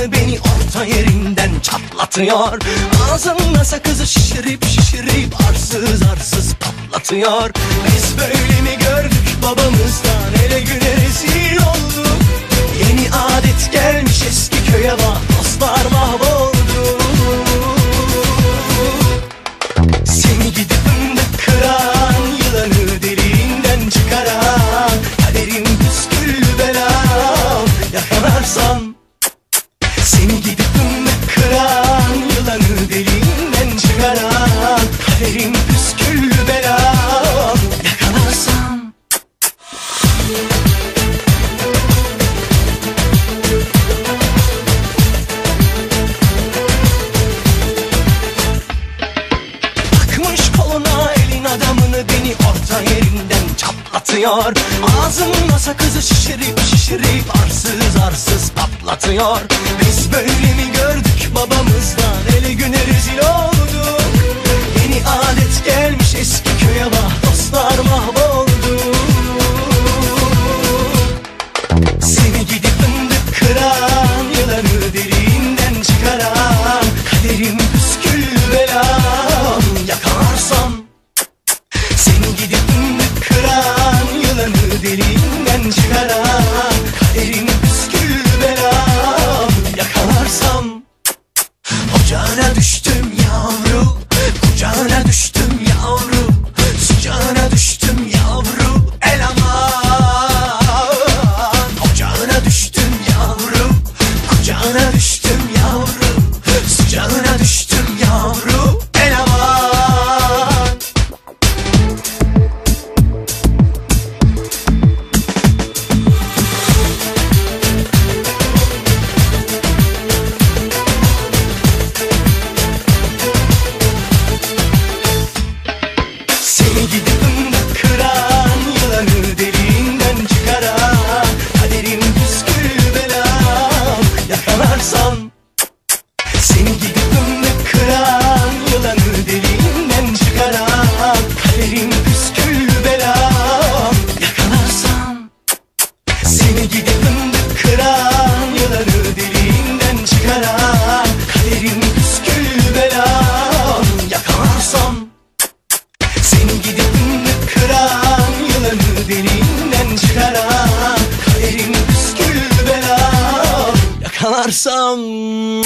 Beni orta yerinden çatlatıyor. Ağzımda sakızı şişirip şişirip Arsız arsız patlatıyor. Biz böyle mi gördük babamızdan? Seni gidip ümmet kıran Yılanı delinden çıkaran Kaderim püsküllü belam Yakalarsam Takmış koluna elin adamını Beni orta yerinden çatlatıyor. Ağzımda sakızı şişirip şişirip Arsız arsız patlatıyor. Biz böyle mi gördük babamızdan? Ele güne rezil olduk. are some...